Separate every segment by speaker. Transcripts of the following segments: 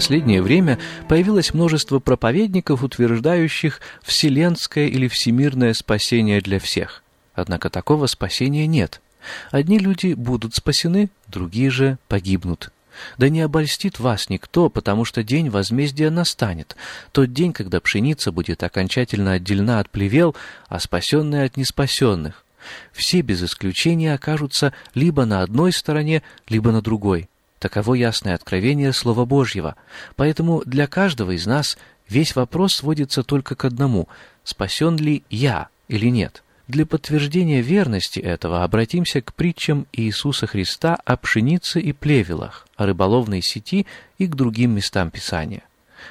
Speaker 1: Последнее время появилось множество проповедников, утверждающих вселенское или всемирное спасение для всех. Однако такого спасения нет. Одни люди будут спасены, другие же погибнут. Да не обольстит вас никто, потому что день возмездия настанет, тот день, когда пшеница будет окончательно отделена от плевел, а спасенная от неспасенных. Все без исключения окажутся либо на одной стороне, либо на другой. Таково ясное откровение Слова Божьего. Поэтому для каждого из нас весь вопрос сводится только к одному – спасен ли я или нет? Для подтверждения верности этого обратимся к притчам Иисуса Христа о пшенице и плевелах, о рыболовной сети и к другим местам Писания.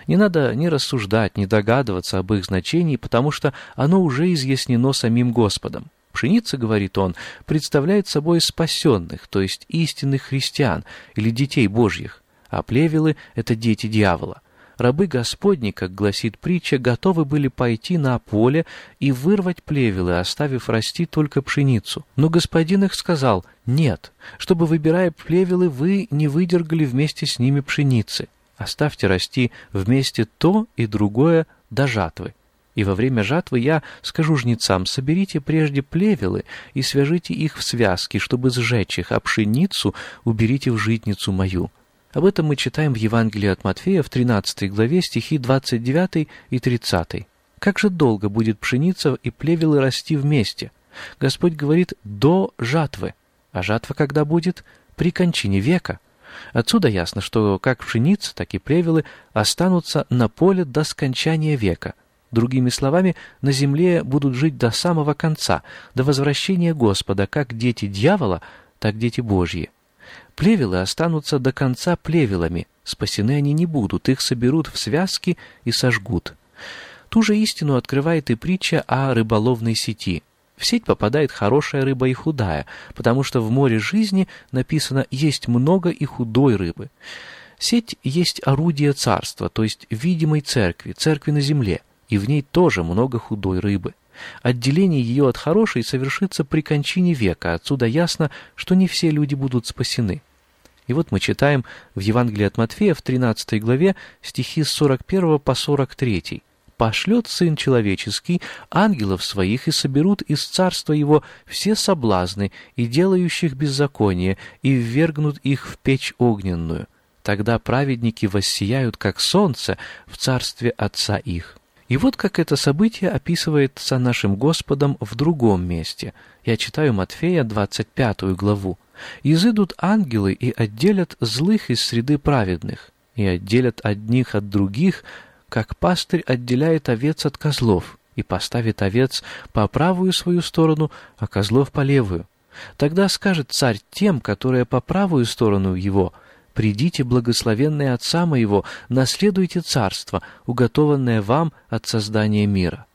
Speaker 1: Не надо ни рассуждать, ни догадываться об их значении, потому что оно уже изъяснено самим Господом. Пшеница, говорит он, представляет собой спасенных, то есть истинных христиан или детей Божьих, а плевелы — это дети дьявола. Рабы Господни, как гласит притча, готовы были пойти на поле и вырвать плевелы, оставив расти только пшеницу. Но господин их сказал «нет», чтобы, выбирая плевелы, вы не выдергали вместе с ними пшеницы. Оставьте расти вместе то и другое до жатвы. И во время жатвы я скажу жнецам, соберите прежде плевелы и свяжите их в связки, чтобы сжечь их, а пшеницу уберите в житницу мою». Об этом мы читаем в Евангелии от Матфея в 13 главе стихи 29 и 30. Как же долго будет пшеница и плевелы расти вместе? Господь говорит «до жатвы». А жатва когда будет? При кончине века. Отсюда ясно, что как пшеница, так и плевелы останутся на поле до скончания века – Другими словами, на земле будут жить до самого конца, до возвращения Господа, как дети дьявола, так дети Божьи. Плевелы останутся до конца плевелами, спасены они не будут, их соберут в связки и сожгут. Ту же истину открывает и притча о рыболовной сети. В сеть попадает хорошая рыба и худая, потому что в море жизни написано «есть много и худой рыбы». Сеть есть орудие царства, то есть видимой церкви, церкви на земле – и в ней тоже много худой рыбы. Отделение ее от хорошей совершится при кончине века, отсюда ясно, что не все люди будут спасены. И вот мы читаем в Евангелии от Матфея в 13 главе стихи с 41 по 43. «Пошлет Сын Человеческий ангелов своих и соберут из царства Его все соблазны и делающих беззаконие, и ввергнут их в печь огненную. Тогда праведники воссияют, как солнце, в царстве Отца их». И вот как это событие описывается нашим Господом в другом месте. Я читаю Матфея 25 главу. «Изыдут ангелы и отделят злых из среды праведных, и отделят одних от других, как пастырь отделяет овец от козлов, и поставит овец по правую свою сторону, а козлов по левую. Тогда скажет царь тем, которые по правую сторону его – «Придите, благословенные Отца моего, наследуйте царство, уготованное вам от создания мира».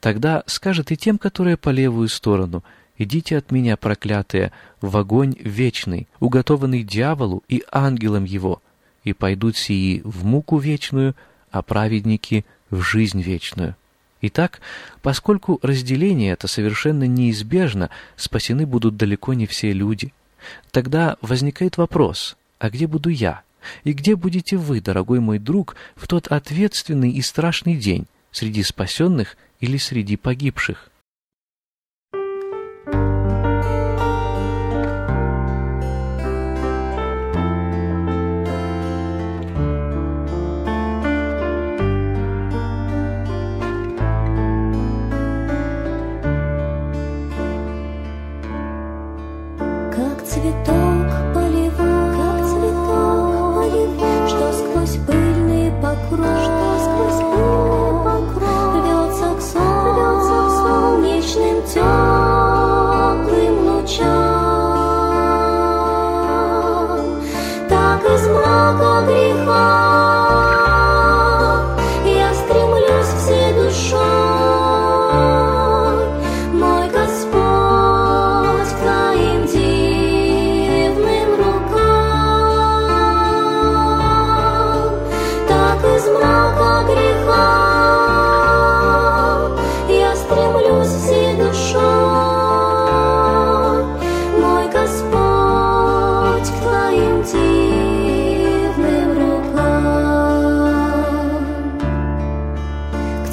Speaker 1: Тогда скажет и тем, которые по левую сторону, «Идите от меня, проклятые, в огонь вечный, уготованный дьяволу и ангелам его, и пойдут сии в муку вечную, а праведники — в жизнь вечную». Итак, поскольку разделение это совершенно неизбежно, спасены будут далеко не все люди —
Speaker 2: Тогда возникает вопрос, а где буду я? И где будете вы, дорогой мой друг, в тот ответственный и страшный день, среди спасенных или среди погибших?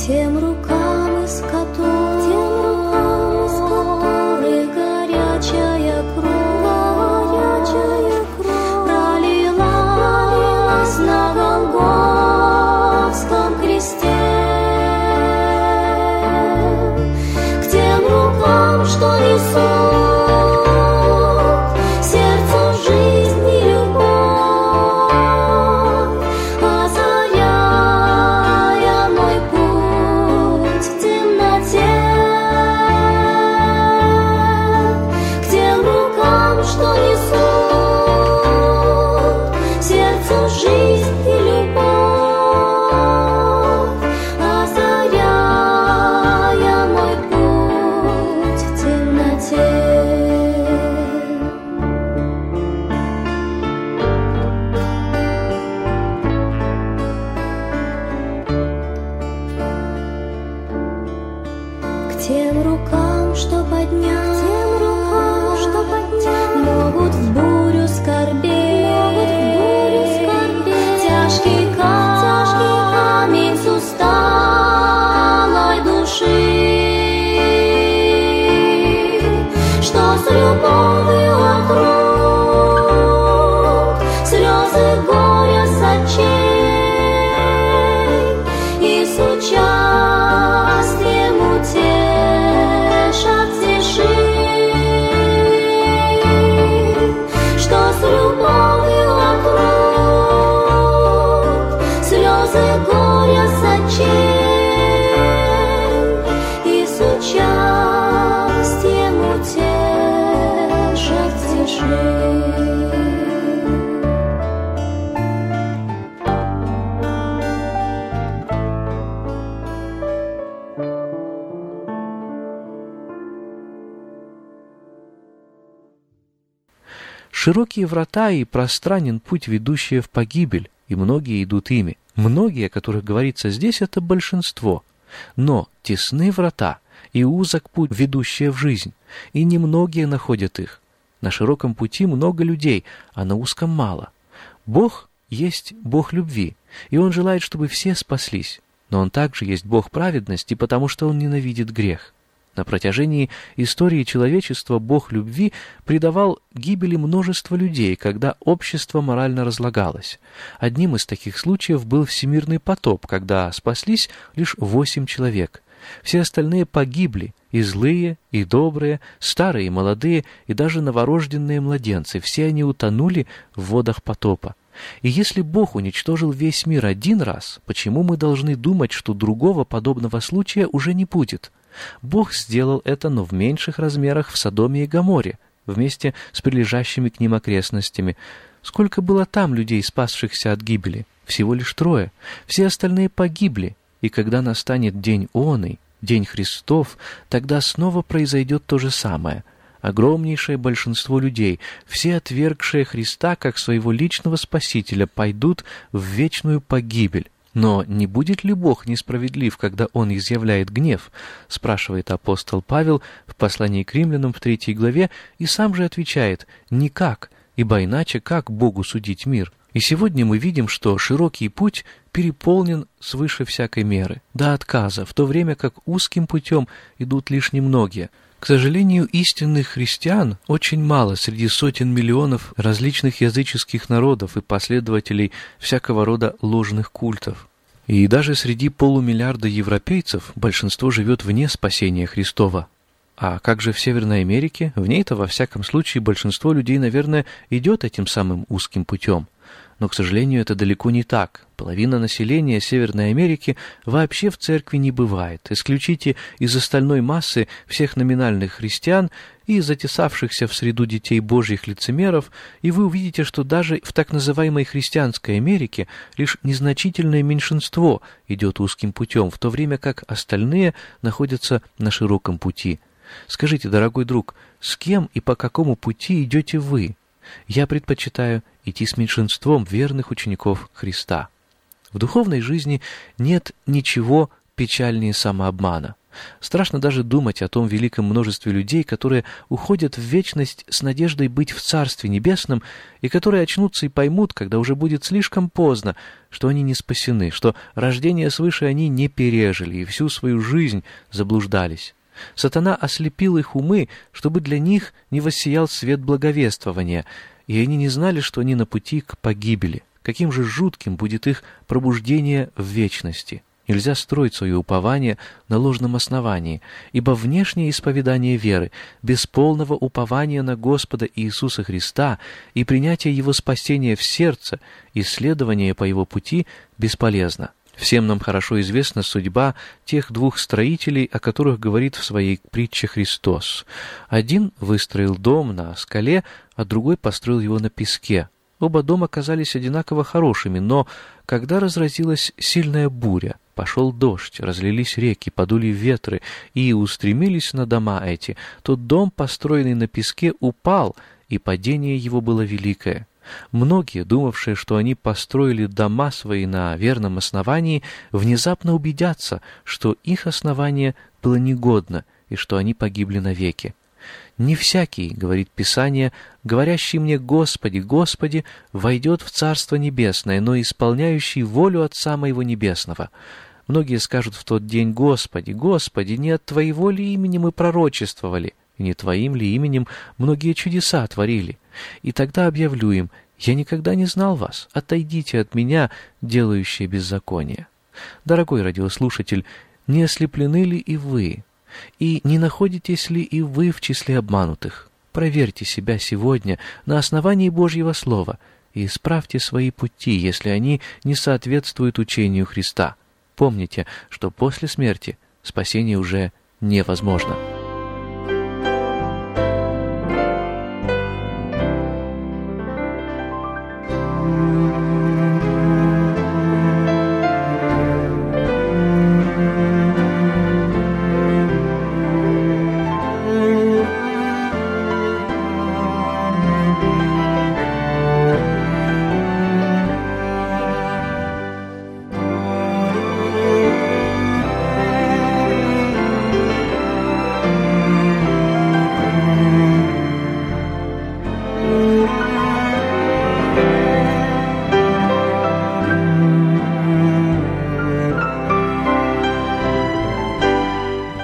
Speaker 2: тем рукам, из которых слезы горя сочи. Широкие врата и пространен путь, ведущий в погибель, и многие идут ими. Многие, о которых говорится здесь, это большинство. Но тесны врата и узок путь, ведущий в жизнь, и немногие находят их. На широком пути много людей, а на узком мало. Бог есть Бог любви, и Он желает, чтобы все спаслись. Но Он также есть Бог праведности, потому что Он ненавидит грех. На протяжении истории человечества Бог любви придавал гибели множество людей, когда общество морально разлагалось. Одним из таких случаев был всемирный потоп, когда спаслись лишь восемь человек. Все остальные погибли, и злые, и добрые, старые, и молодые, и даже новорожденные младенцы. Все они утонули в водах потопа. И если Бог уничтожил весь мир один раз, почему мы должны думать, что другого подобного случая уже не будет? Бог сделал это, но в меньших размерах в Содоме и Гоморе, вместе с прилежащими к ним окрестностями. Сколько было там людей, спасшихся от гибели? Всего лишь трое. Все остальные погибли. И когда настанет день Оный, день Христов, тогда снова произойдет то же самое. Огромнейшее большинство людей, все отвергшие Христа как своего личного Спасителя, пойдут в вечную погибель.
Speaker 1: Но не будет ли Бог несправедлив, когда Он изъявляет гнев? Спрашивает апостол Павел в послании к римлянам в третьей главе и сам же отвечает «Никак, ибо иначе как Богу судить мир?» И сегодня мы видим, что широкий путь переполнен свыше всякой меры, до отказа, в то время как узким путем идут лишь немногие. К сожалению, истинных христиан очень мало среди сотен миллионов различных языческих народов и последователей всякого рода ложных культов. И даже среди полумиллиарда европейцев большинство живет вне спасения Христова. А как же в Северной Америке? В ней-то, во всяком случае, большинство людей, наверное, идет этим самым узким путем. Но, к сожалению, это далеко не так. Половина населения Северной Америки вообще в церкви не бывает. Исключите из остальной массы всех номинальных христиан и затесавшихся в среду детей божьих лицемеров, и вы увидите, что даже в так называемой христианской Америке лишь незначительное меньшинство идет узким путем, в то время как остальные находятся на широком пути. Скажите, дорогой друг, с кем и по какому пути идете вы? Я предпочитаю идти с меньшинством верных учеников Христа. В духовной жизни нет ничего печальнее самообмана. Страшно даже думать о том великом множестве людей, которые уходят в вечность с надеждой быть в Царстве Небесном, и которые очнутся и поймут, когда уже будет слишком поздно, что они не спасены, что рождение свыше они не пережили и всю свою жизнь заблуждались. Сатана ослепил их умы, чтобы для них не воссиял свет благовествования, и они не знали, что они на пути к погибели. Каким же жутким будет их пробуждение в вечности. Нельзя строить свое упование на ложном основании, ибо внешнее исповедание веры, без полного упования на Господа Иисуса Христа и принятия Его спасения в сердце, исследование по Его пути бесполезно. Всем нам хорошо известна судьба тех двух строителей, о которых говорит в своей притче Христос. Один выстроил дом на скале, а другой построил его на песке. Оба дома казались одинаково хорошими, но когда разразилась сильная буря, пошел дождь, разлились реки, подули ветры и устремились на дома эти, то дом, построенный на песке, упал, и падение его было великое. Многие, думавшие, что они построили дома свои на верном основании, внезапно убедятся, что их основание было негодно и что они погибли навеки. «Не всякий, — говорит Писание, — говорящий мне «Господи, Господи», войдет в Царство Небесное, но исполняющий волю Отца Моего Небесного». Многие скажут в тот день «Господи, Господи, не от Твоего ли имени мы пророчествовали, и не Твоим ли именем многие чудеса творили?» И тогда объявлю им, «Я никогда не знал вас, отойдите от меня, делающие беззаконие». Дорогой радиослушатель, не ослеплены ли и вы? И не находитесь ли и вы в числе обманутых? Проверьте себя сегодня на основании Божьего Слова и исправьте свои пути, если они не соответствуют учению Христа. Помните, что после смерти спасение уже невозможно.